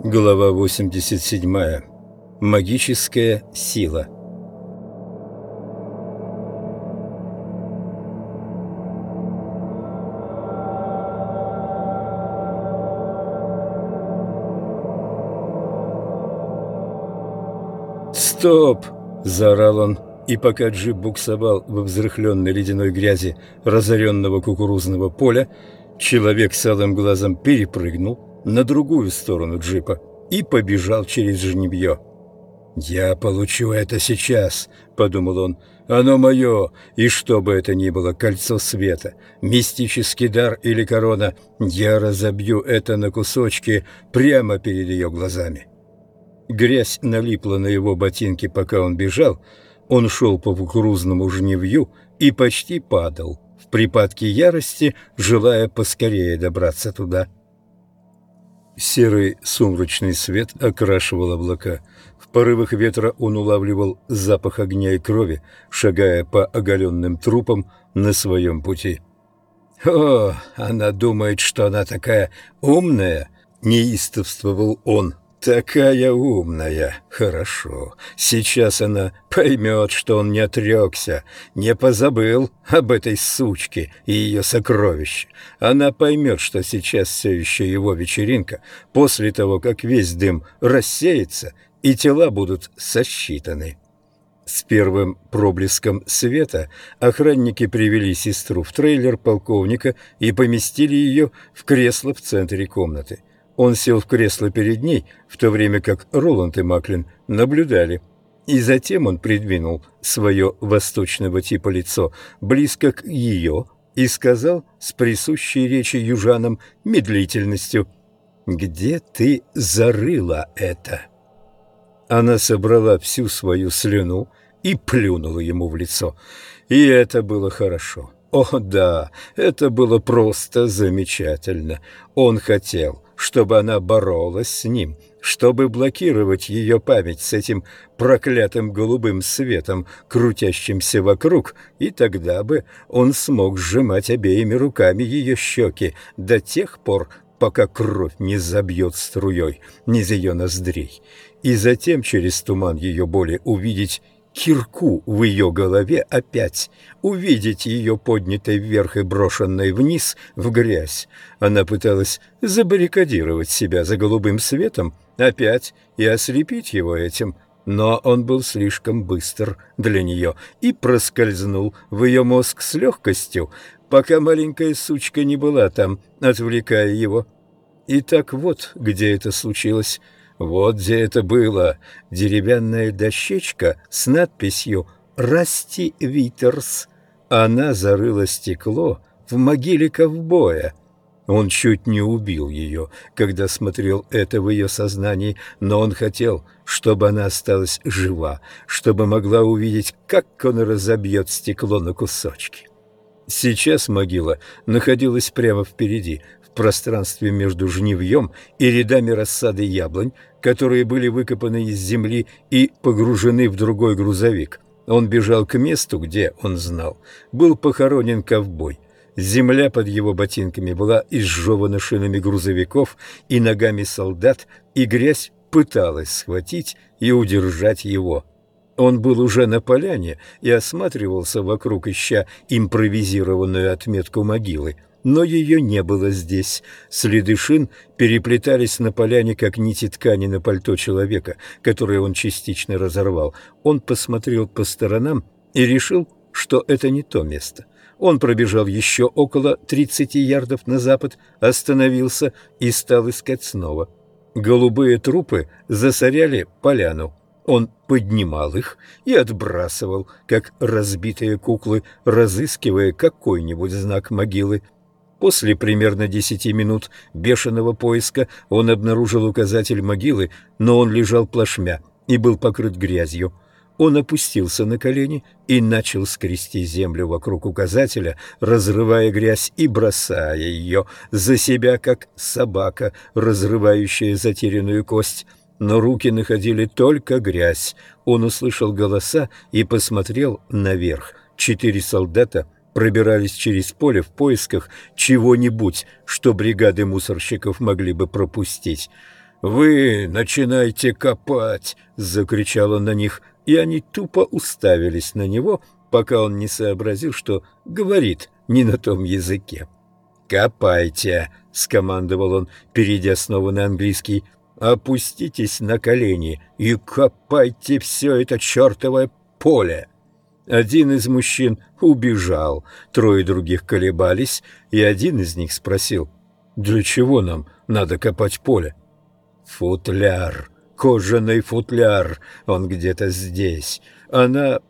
Глава 87. Магическая сила. «Стоп!» – заорал он, и пока джип буксовал во взрыхленной ледяной грязи разоренного кукурузного поля, человек с алым глазом перепрыгнул – на другую сторону джипа и побежал через жнебье. «Я получу это сейчас», — подумал он. «Оно мое, и что бы это ни было, кольцо света, мистический дар или корона, я разобью это на кусочки прямо перед ее глазами». Грязь налипла на его ботинки, пока он бежал. Он шел по кукурузному жневью и почти падал, в припадке ярости, желая поскорее добраться туда. Серый сумрачный свет окрашивал облака. В порывах ветра он улавливал запах огня и крови, шагая по оголенным трупам на своем пути. «О, она думает, что она такая умная!» — неистовствовал он. Такая умная. Хорошо. Сейчас она поймет, что он не отрекся, не позабыл об этой сучке и ее сокровище. Она поймет, что сейчас все еще его вечеринка, после того, как весь дым рассеется и тела будут сосчитаны. С первым проблеском света охранники привели сестру в трейлер полковника и поместили ее в кресло в центре комнаты. Он сел в кресло перед ней, в то время как Роланд и Маклин наблюдали. И затем он придвинул свое восточного типа лицо близко к ее и сказал с присущей речи южанам медлительностью «Где ты зарыла это?» Она собрала всю свою слюну и плюнула ему в лицо. И это было хорошо. О да, это было просто замечательно. Он хотел, чтобы она боролась с ним, чтобы блокировать ее память с этим проклятым голубым светом, крутящимся вокруг, и тогда бы он смог сжимать обеими руками ее щеки до тех пор, пока кровь не забьет струей из ее ноздрей, и затем через туман ее боли увидеть кирку в ее голове опять, увидеть ее поднятой вверх и брошенной вниз в грязь. Она пыталась забаррикадировать себя за голубым светом опять и ослепить его этим, но он был слишком быстр для нее и проскользнул в ее мозг с легкостью, пока маленькая сучка не была там, отвлекая его. И так вот, где это случилось — вот где это было. Деревянная дощечка с надписью «Расти Витерс». Она зарыла стекло в могиле ковбоя. Он чуть не убил ее, когда смотрел это в ее сознании, но он хотел, чтобы она осталась жива, чтобы могла увидеть, как он разобьет стекло на кусочки. Сейчас могила находилась прямо впереди, в пространстве между жнивьем и рядами рассады яблонь, которые были выкопаны из земли и погружены в другой грузовик. Он бежал к месту, где, он знал, был похоронен ковбой. Земля под его ботинками была изжевана шинами грузовиков и ногами солдат, и грязь пыталась схватить и удержать его. Он был уже на поляне и осматривался вокруг, ища импровизированную отметку могилы но ее не было здесь. Следы шин переплетались на поляне, как нити ткани на пальто человека, которое он частично разорвал. Он посмотрел по сторонам и решил, что это не то место. Он пробежал еще около 30 ярдов на запад, остановился и стал искать снова. Голубые трупы засоряли поляну. Он поднимал их и отбрасывал, как разбитые куклы, разыскивая какой-нибудь знак могилы. После примерно десяти минут бешеного поиска он обнаружил указатель могилы, но он лежал плашмя и был покрыт грязью. Он опустился на колени и начал скрести землю вокруг указателя, разрывая грязь и бросая ее за себя, как собака, разрывающая затерянную кость. Но руки находили только грязь. Он услышал голоса и посмотрел наверх. Четыре солдата — пробирались через поле в поисках чего-нибудь, что бригады мусорщиков могли бы пропустить. «Вы начинайте копать!» — закричал он на них, и они тупо уставились на него, пока он не сообразил, что говорит не на том языке. «Копайте!» — скомандовал он, перейдя снова на английский. «Опуститесь на колени и копайте все это чертовое поле!» Один из мужчин убежал, трое других колебались, и один из них спросил, «Для чего нам надо копать поле?» Футляр, кожаный футляр, он где-то здесь. Она...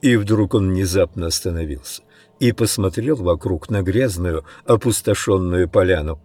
И вдруг он внезапно остановился и посмотрел вокруг на грязную, опустошенную поляну.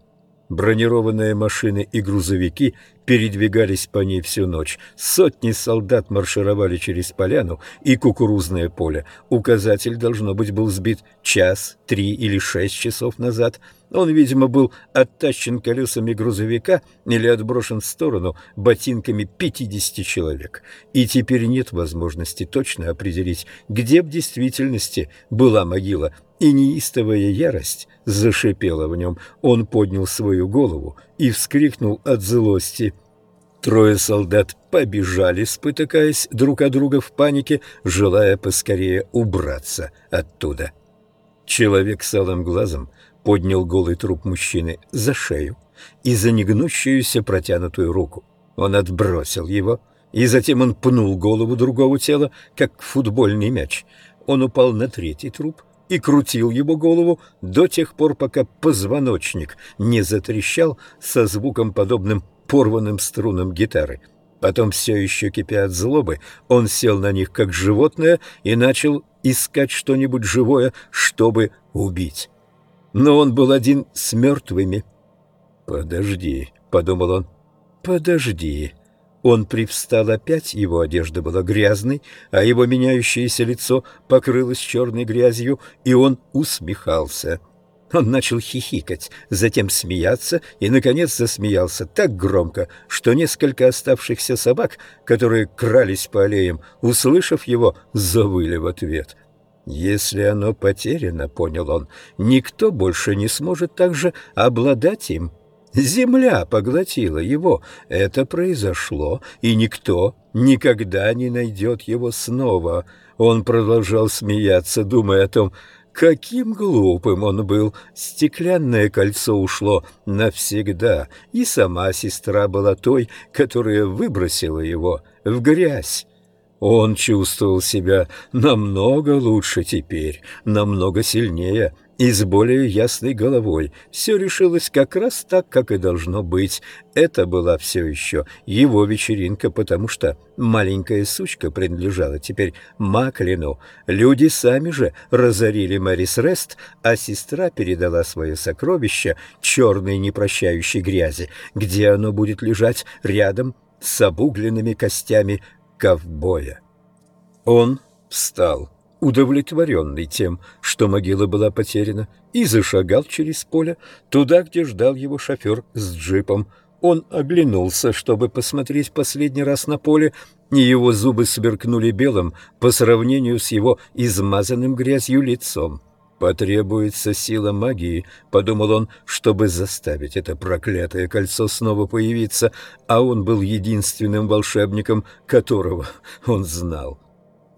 Бронированные машины и грузовики передвигались по ней всю ночь. Сотни солдат маршировали через поляну и кукурузное поле. Указатель, должно быть, был сбит час, три или шесть часов назад — он, видимо, был оттащен колесами грузовика или отброшен в сторону ботинками 50 человек. И теперь нет возможности точно определить, где в действительности была могила. И неистовая ярость зашипела в нем. Он поднял свою голову и вскрикнул от злости. Трое солдат побежали, спотыкаясь друг от друга в панике, желая поскорее убраться оттуда. Человек с алым глазом поднял голый труп мужчины за шею и за негнущуюся протянутую руку. Он отбросил его, и затем он пнул голову другого тела, как футбольный мяч. Он упал на третий труп и крутил его голову до тех пор, пока позвоночник не затрещал со звуком, подобным порванным струнам гитары. Потом, все еще кипя от злобы, он сел на них, как животное, и начал искать что-нибудь живое, чтобы убить но он был один с мертвыми. «Подожди», — подумал он, — «подожди». Он привстал опять, его одежда была грязной, а его меняющееся лицо покрылось черной грязью, и он усмехался. Он начал хихикать, затем смеяться и, наконец, засмеялся так громко, что несколько оставшихся собак, которые крались по аллеям, услышав его, завыли в ответ — если оно потеряно, понял он, никто больше не сможет также обладать им. Земля поглотила его. Это произошло, и никто никогда не найдет его снова. Он продолжал смеяться, думая о том, каким глупым он был. Стеклянное кольцо ушло навсегда, и сама сестра была той, которая выбросила его в грязь. Он чувствовал себя намного лучше теперь, намного сильнее и с более ясной головой. Все решилось как раз так, как и должно быть. Это была все еще его вечеринка, потому что маленькая сучка принадлежала теперь Маклину. Люди сами же разорили Мэрис Рест, а сестра передала свое сокровище черной непрощающей грязи, где оно будет лежать рядом с обугленными костями ковбоя. Он встал, удовлетворенный тем, что могила была потеряна, и зашагал через поле туда, где ждал его шофер с джипом. Он оглянулся, чтобы посмотреть последний раз на поле, и его зубы сверкнули белым по сравнению с его измазанным грязью лицом. «Потребуется сила магии», — подумал он, — «чтобы заставить это проклятое кольцо снова появиться, а он был единственным волшебником, которого он знал».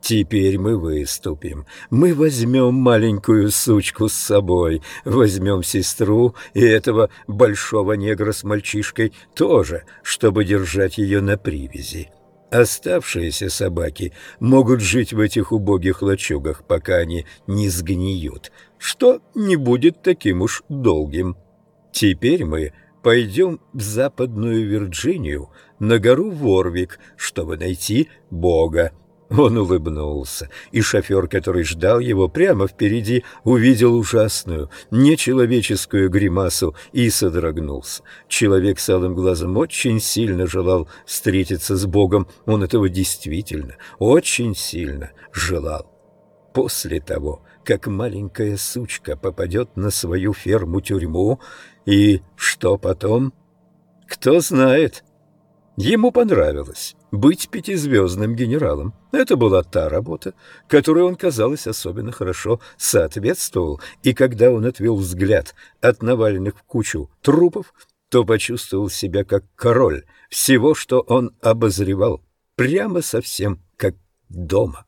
Теперь мы выступим. Мы возьмем маленькую сучку с собой, возьмем сестру и этого большого негра с мальчишкой тоже, чтобы держать ее на привязи. Оставшиеся собаки могут жить в этих убогих лачугах, пока они не сгниют, что не будет таким уж долгим. Теперь мы пойдем в Западную Вирджинию, на гору Ворвик, чтобы найти Бога. Он улыбнулся, и шофер, который ждал его прямо впереди, увидел ужасную, нечеловеческую гримасу и содрогнулся. Человек с алым глазом очень сильно желал встретиться с Богом. Он этого действительно очень сильно желал. После того, как маленькая сучка попадет на свою ферму-тюрьму, и что потом? Кто знает. Ему понравилось быть пятизвездным генералом. Это была та работа, которой он, казалось, особенно хорошо соответствовал, и когда он отвел взгляд от наваленных в кучу трупов, то почувствовал себя как король всего, что он обозревал, прямо совсем как дома.